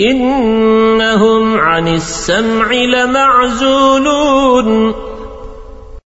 إنهم عن السمع لمعزولون.